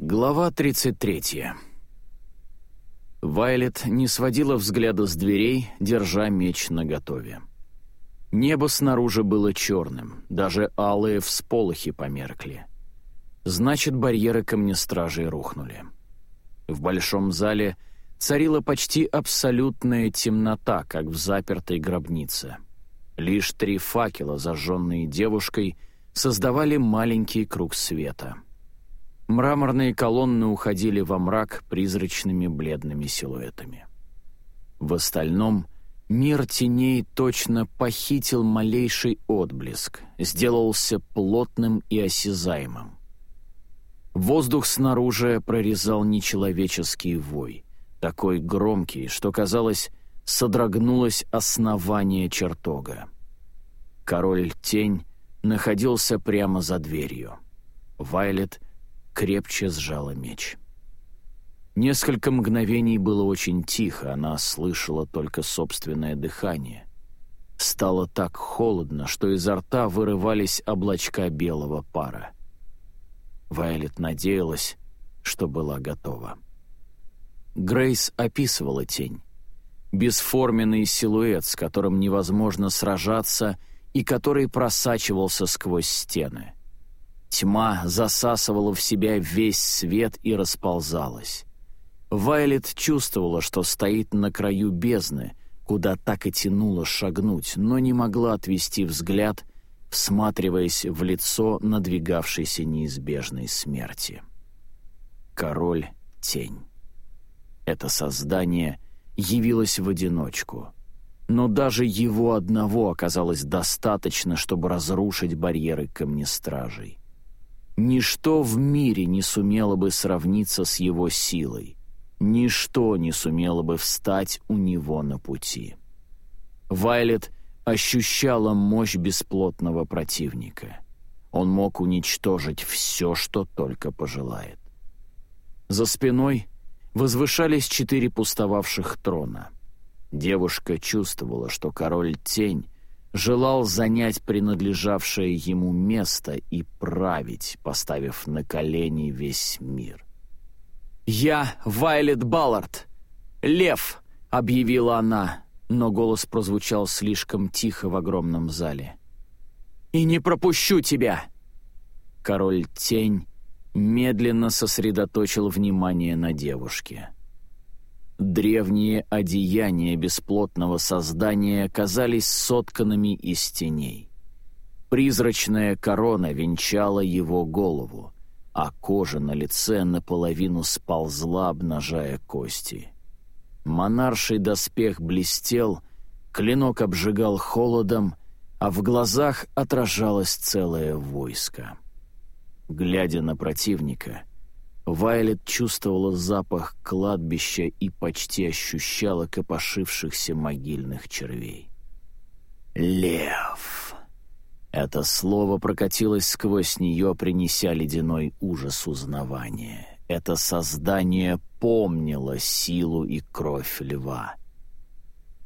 Глава 33. Вайлет не сводила взгляда с дверей, держа меч наготове. Небо снаружи было черным, даже алые всполохи померкли. Значит, барьеры камнестражей рухнули. В большом зале царила почти абсолютная темнота, как в запертой гробнице. Лишь три факела, зажженные девушкой, создавали маленький круг света — Мраморные колонны уходили во мрак призрачными бледными силуэтами. В остальном мир теней точно похитил малейший отблеск, сделался плотным и осязаемым. Воздух снаружи прорезал нечеловеческий вой, такой громкий, что, казалось, содрогнулось основание чертога. Король-тень находился прямо за дверью. Вайлет — крепче сжала меч. Несколько мгновений было очень тихо, она слышала только собственное дыхание. Стало так холодно, что изо рта вырывались облачка белого пара. Вайлет надеялась, что была готова. Грейс описывала тень. Бесформенный силуэт, с которым невозможно сражаться и который просачивался сквозь стены — Тьма засасывала в себя весь свет и расползалась. Вайлет чувствовала, что стоит на краю бездны, куда так и тянуло шагнуть, но не могла отвести взгляд, всматриваясь в лицо надвигавшейся неизбежной смерти. Король — тень. Это создание явилось в одиночку. Но даже его одного оказалось достаточно, чтобы разрушить барьеры камнестражей. Ничто в мире не сумело бы сравниться с его силой. Ничто не сумело бы встать у него на пути. Вайлет ощущала мощь бесплотного противника. Он мог уничтожить все, что только пожелает. За спиной возвышались четыре пустовавших трона. Девушка чувствовала, что король-тень желал занять принадлежавшее ему место и править, поставив на колени весь мир. «Я Вайлет Баллард! Лев!» — объявила она, но голос прозвучал слишком тихо в огромном зале. «И не пропущу тебя!» Король-тень медленно сосредоточил внимание на девушке. Древние одеяния бесплотного создания казались сотканными из теней. Призрачная корона венчала его голову, а кожа на лице наполовину сползла, обнажая кости. Монарший доспех блестел, клинок обжигал холодом, а в глазах отражалось целое войско. Глядя на противника, Вайлет чувствовала запах кладбища и почти ощущала копошившихся могильных червей. «Лев!» Это слово прокатилось сквозь нее, принеся ледяной ужас узнавания. Это создание помнило силу и кровь льва.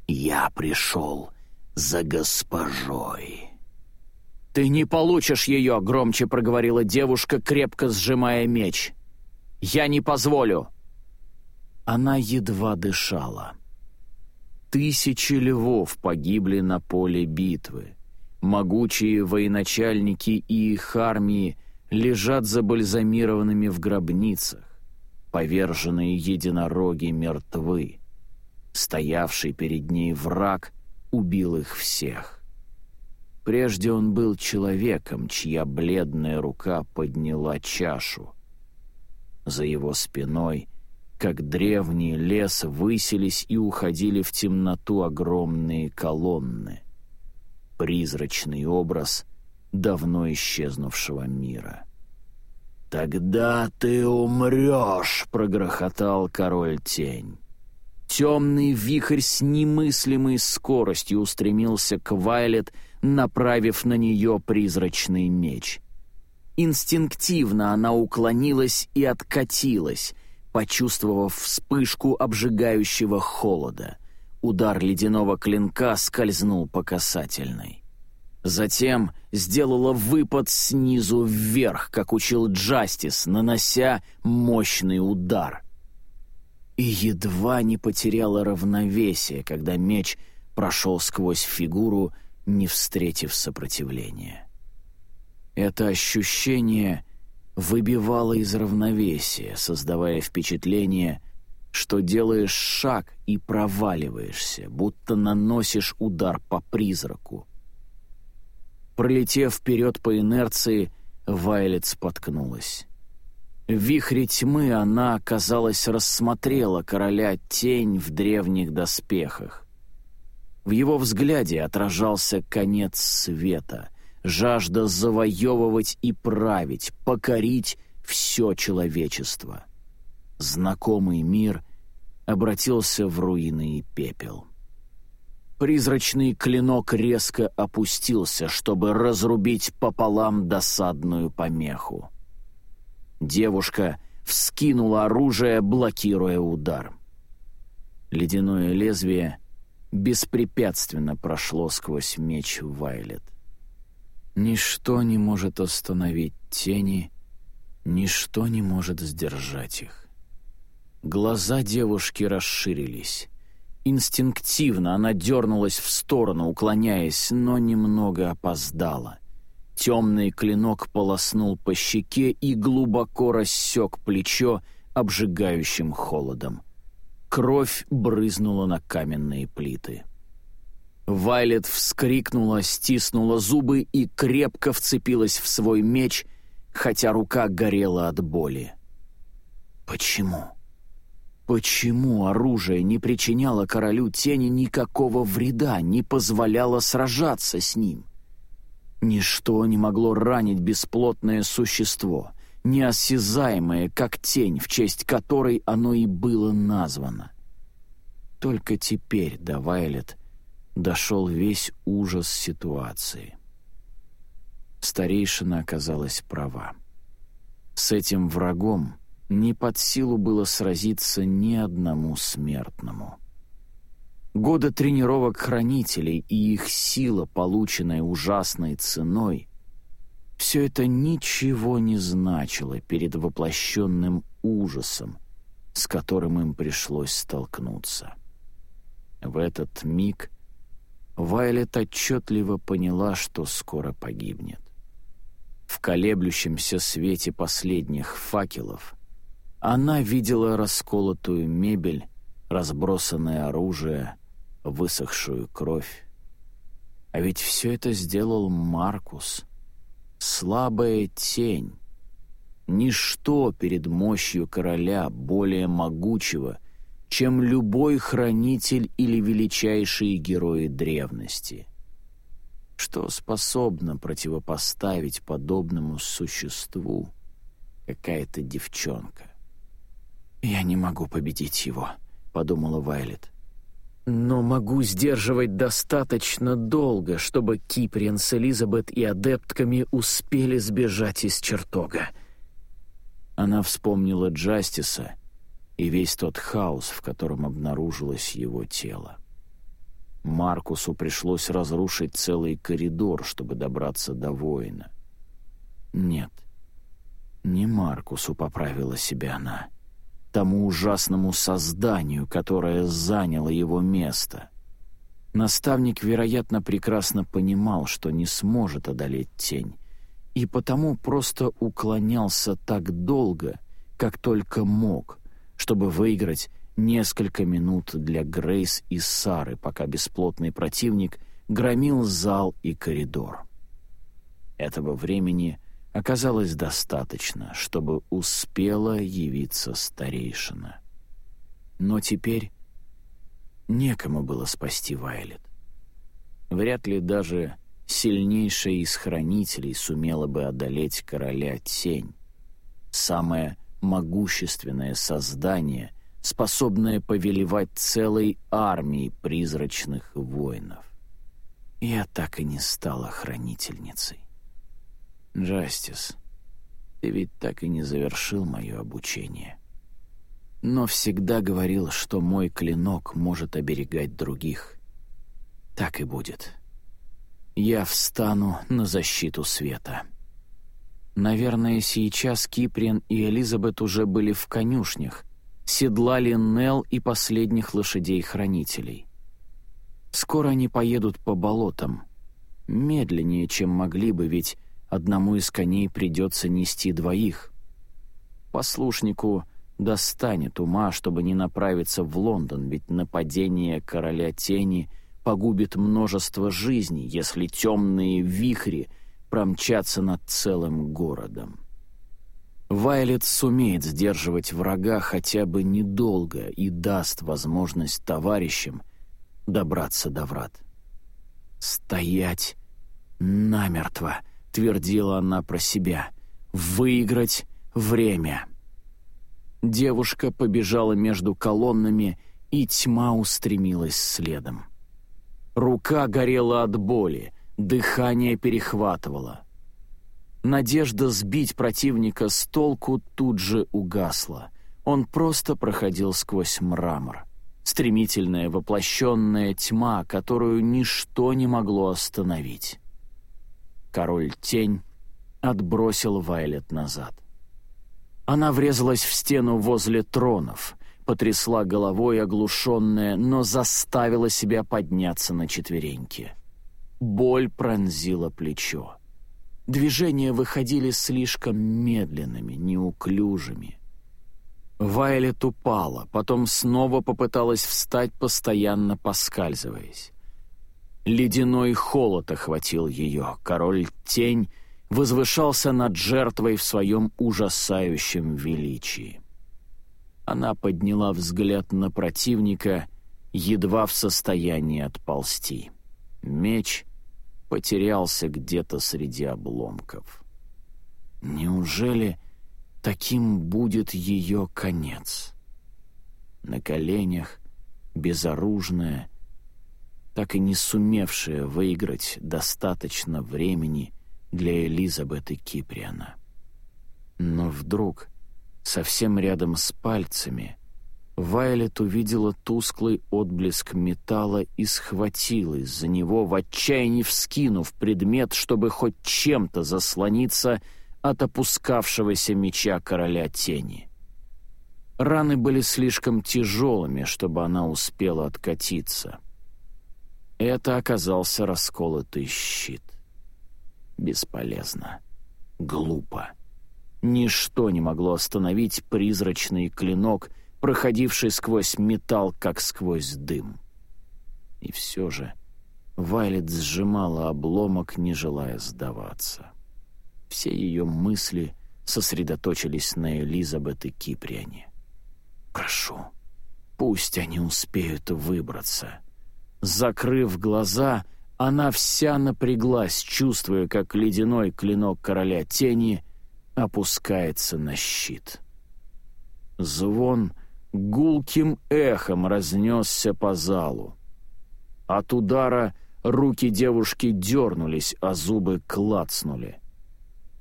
«Я пришел за госпожой». «Ты не получишь ее!» — громче проговорила девушка, крепко сжимая меч. Я не позволю!» Она едва дышала. Тысячи львов погибли на поле битвы. Могучие военачальники и их армии лежат забальзамированными в гробницах. Поверженные единороги мертвы. Стоявший перед ней враг убил их всех. Прежде он был человеком, чья бледная рука подняла чашу. За его спиной, как древний лес, высились и уходили в темноту огромные колонны. Призрачный образ давно исчезнувшего мира. «Тогда ты умрешь!» — прогрохотал король-тень. Темный вихрь с немыслимой скоростью устремился к Вайлет, направив на нее призрачный меч — Инстинктивно она уклонилась и откатилась, почувствовав вспышку обжигающего холода. Удар ледяного клинка скользнул по касательной. Затем сделала выпад снизу вверх, как учил Джастис, нанося мощный удар. И едва не потеряла равновесие, когда меч прошел сквозь фигуру, не встретив сопротивления. Это ощущение выбивало из равновесия, создавая впечатление, что делаешь шаг и проваливаешься, будто наносишь удар по призраку. Пролетев вперед по инерции, Вайлет споткнулась. В вихре тьмы она, казалось, рассмотрела короля тень в древних доспехах. В его взгляде отражался конец света, жажда завоевывать и править, покорить все человечество. Знакомый мир обратился в руины и пепел. Призрачный клинок резко опустился, чтобы разрубить пополам досадную помеху. Девушка вскинула оружие, блокируя удар. Ледяное лезвие беспрепятственно прошло сквозь меч Вайлет. Ничто не может остановить тени, ничто не может сдержать их. Глаза девушки расширились. Инстинктивно она дернулась в сторону, уклоняясь, но немного опоздала. Темный клинок полоснул по щеке и глубоко рассек плечо обжигающим холодом. Кровь брызнула на каменные плиты. Вайлет вскрикнула, стиснула зубы и крепко вцепилась в свой меч, хотя рука горела от боли. Почему? Почему оружие не причиняло королю тени никакого вреда, не позволяло сражаться с ним? Ничто не могло ранить бесплотное существо, неосязаемое, как тень, в честь которой оно и было названо. Только теперь до Вайлет дошел весь ужас ситуации. Старейшина оказалась права. С этим врагом не под силу было сразиться ни одному смертному. Годы тренировок хранителей и их сила, полученная ужасной ценой, все это ничего не значило перед воплощенным ужасом, с которым им пришлось столкнуться. В этот миг Вайлет отчетливо поняла, что скоро погибнет. В колеблющемся свете последних факелов она видела расколотую мебель, разбросанное оружие, высохшую кровь. А ведь все это сделал Маркус. Слабая тень. Ничто перед мощью короля более могучего, чем любой хранитель или величайшие герои древности. Что способно противопоставить подобному существу какая-то девчонка? «Я не могу победить его», — подумала Вайлет но могу сдерживать достаточно долго, чтобы Киприан с Элизабет и адептками успели сбежать из чертога. Она вспомнила Джастиса и весь тот хаос, в котором обнаружилось его тело. Маркусу пришлось разрушить целый коридор, чтобы добраться до воина. Нет, не Маркусу поправила себя она — тому ужасному созданию, которое заняло его место. Наставник, вероятно, прекрасно понимал, что не сможет одолеть тень, и потому просто уклонялся так долго, как только мог, чтобы выиграть несколько минут для Грейс и Сары, пока бесплотный противник громил зал и коридор. Этого времени оказалось достаточно, чтобы успела явиться старейшина. Но теперь некому было спасти Вайлет. Вряд ли даже сильнейшая из хранителей сумела бы одолеть короля тень, самое могущественное создание, способное повелевать целой армией призрачных воинов. Я так и не стала хранительницей. «Джастис, ты ведь так и не завершил мое обучение. Но всегда говорил, что мой клинок может оберегать других. Так и будет. я встану на защиту света. Наверное, сейчас Киприан и Элизабет уже были в конюшнях, седлали Нел и последних лошадей-хранителей. Скоро они поедут по болотам. Медленнее, чем могли бы, ведь одному из коней придется нести двоих. Послушнику достанет ума, чтобы не направиться в Лондон, ведь нападение короля тени погубит множество жизней, если темные вихри промчатся над целым городом. Вайлет сумеет сдерживать врага хотя бы недолго и даст возможность товарищам добраться до врат. «Стоять намертво», — твердила она про себя, — «выиграть время». Девушка побежала между колоннами, и тьма устремилась следом. Рука горела от боли, дыхание перехватывало. Надежда сбить противника с толку тут же угасла. Он просто проходил сквозь мрамор. Стремительная воплощенная тьма, которую ничто не могло остановить. Король-тень отбросил Вайлет назад. Она врезалась в стену возле тронов, потрясла головой оглушенная, но заставила себя подняться на четвереньки. Боль пронзила плечо. Движения выходили слишком медленными, неуклюжими. Вайлет упала, потом снова попыталась встать, постоянно поскальзываясь. Ледяной холод охватил ее, король-тень возвышался над жертвой в своем ужасающем величии. Она подняла взгляд на противника, едва в состоянии отползти. Меч потерялся где-то среди обломков. Неужели таким будет ее конец? На коленях, безоружная, так и не сумевшая выиграть достаточно времени — для Элизабет и Киприана. Но вдруг, совсем рядом с пальцами, Вайлет увидела тусклый отблеск металла и схватилась за него, в отчаянии вскинув предмет, чтобы хоть чем-то заслониться от опускавшегося меча короля тени. Раны были слишком тяжелыми, чтобы она успела откатиться. Это оказался расколотый щит. Бесполезно. Глупо. Ничто не могло остановить призрачный клинок, проходивший сквозь металл, как сквозь дым. И все же Вайлет сжимала обломок, не желая сдаваться. Все ее мысли сосредоточились на Элизабет и Киприане. «Прошу, пусть они успеют выбраться». Закрыв глаза, она вся напряглась, чувствуя, как ледяной клинок короля тени опускается на щит. Звон гулким эхом разнесся по залу. От удара руки девушки дернулись, а зубы клацнули.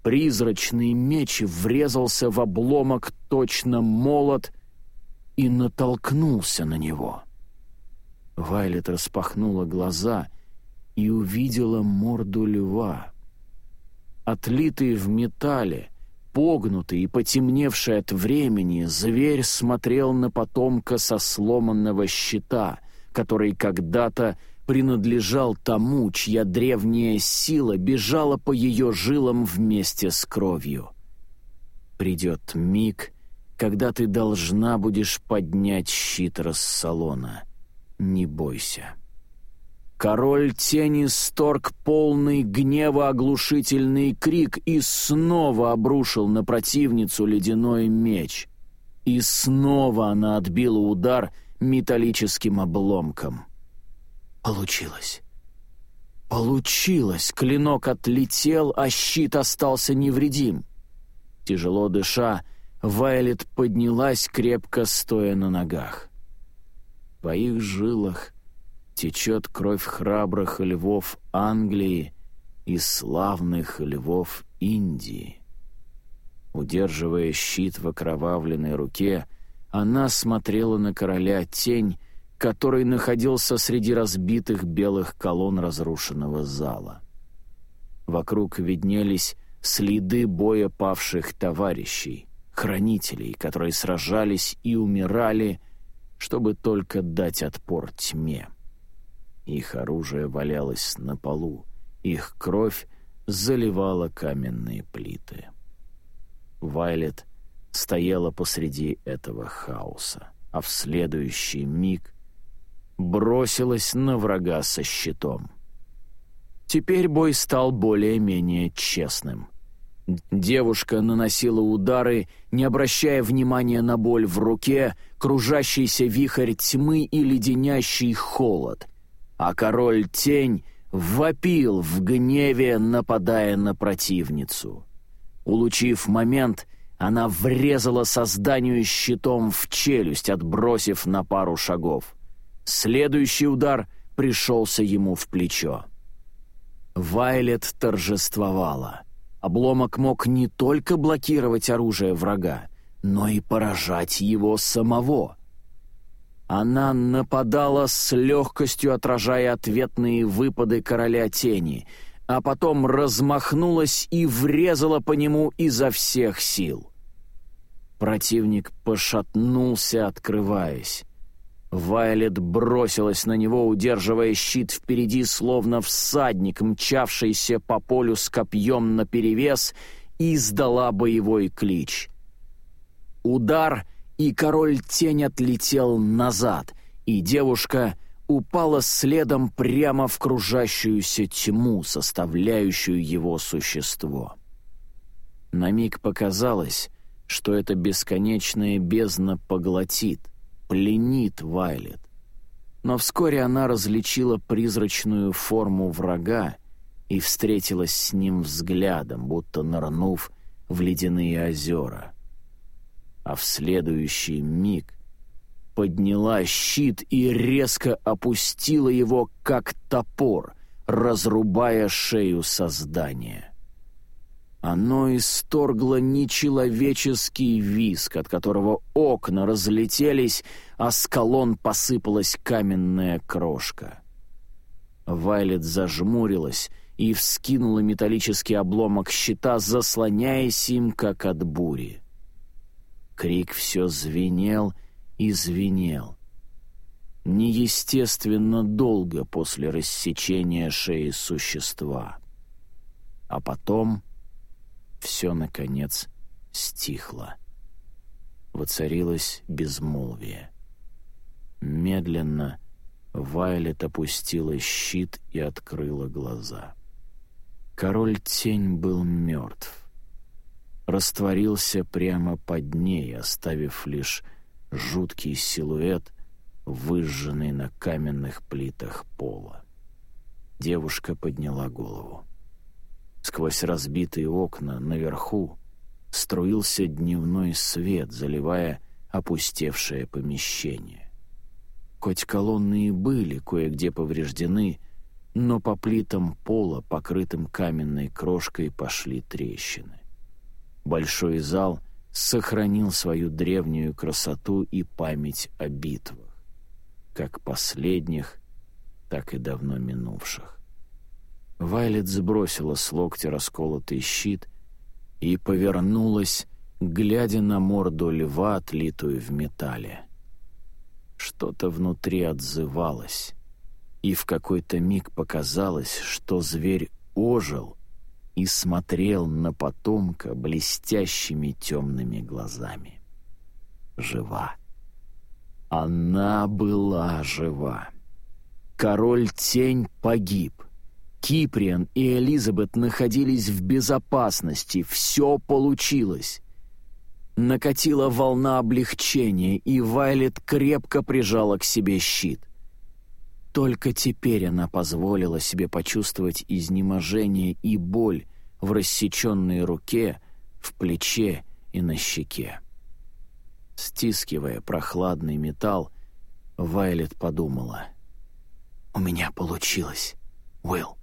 Призрачный меч врезался в обломок точно молот и натолкнулся на него. Вайлет распахнула глаза — и увидела морду льва. Отлитый в металле, погнутый и потемневший от времени, зверь смотрел на потомка со сломанного щита, который когда-то принадлежал тому, чья древняя сила бежала по ее жилам вместе с кровью. Придет миг, когда ты должна будешь поднять щит Рассалона. Не бойся. Король тени сторг полный гнева оглушительный крик и снова обрушил на противницу ледяной меч. И снова она отбила удар металлическим обломком. Получилось. Получилось! Клинок отлетел, а щит остался невредим. Тяжело дыша, Вайлет поднялась, крепко стоя на ногах. В их жилах течет кровь храбрых львов Англии и славных львов Индии. Удерживая щит в окровавленной руке, она смотрела на короля тень, который находился среди разбитых белых колонн разрушенного зала. Вокруг виднелись следы боя павших товарищей, хранителей, которые сражались и умирали, чтобы только дать отпор тьме. Их оружие валялось на полу, их кровь заливала каменные плиты. Вайлет стояла посреди этого хаоса, а в следующий миг бросилась на врага со щитом. Теперь бой стал более-менее честным. Девушка наносила удары, не обращая внимания на боль в руке, кружащийся вихрь тьмы и леденящий холод, а король-тень вопил в гневе, нападая на противницу. Улучив момент, она врезала созданию щитом в челюсть, отбросив на пару шагов. Следующий удар пришелся ему в плечо. Вайлет торжествовала. Обломок мог не только блокировать оружие врага, но и поражать его самого. Она нападала с легкостью, отражая ответные выпады короля тени, а потом размахнулась и врезала по нему изо всех сил. Противник пошатнулся, открываясь. Вайлет бросилась на него, удерживая щит впереди, словно всадник, мчавшийся по полю с копьем наперевес, и издала боевой клич. Удар, и король-тень отлетел назад, и девушка упала следом прямо в кружащуюся тьму, составляющую его существо. На миг показалось, что эта бесконечная бездна поглотит, пленит Вайлет. Но вскоре она различила призрачную форму врага и встретилась с ним взглядом, будто нырнув в ледяные озера. А в следующий миг подняла щит и резко опустила его, как топор, разрубая шею создания. Оно исторгло нечеловеческий виск, от которого окна разлетелись, а с колонн посыпалась каменная крошка. Вайлет зажмурилась и вскинула металлический обломок щита, заслоняясь им, как от бури. Крик все звенел и звенел. Неестественно долго после рассечения шеи существа. А потом все, наконец, стихло. Воцарилось безмолвие. Медленно Вайлет опустила щит и открыла глаза. Король-тень был мертв. Растворился прямо под ней, оставив лишь жуткий силуэт, выжженный на каменных плитах пола. Девушка подняла голову. Сквозь разбитые окна наверху струился дневной свет, заливая опустевшее помещение. Хоть колонны и были кое-где повреждены, но по плитам пола, покрытым каменной крошкой, пошли трещины. Большой зал сохранил свою древнюю красоту и память о битвах, как последних, так и давно минувших. Вайлет сбросила с локтя расколотый щит и повернулась, глядя на морду льва, отлитую в металле. Что-то внутри отзывалось, и в какой-то миг показалось, что зверь ожил и смотрел на потомка блестящими темными глазами. Жива. Она была жива. Король-тень погиб — Киприан и Элизабет находились в безопасности, все получилось. Накатила волна облегчения, и Вайлет крепко прижала к себе щит. Только теперь она позволила себе почувствовать изнеможение и боль в рассеченной руке, в плече и на щеке. Стискивая прохладный металл, Вайлет подумала. «У меня получилось, Уилл».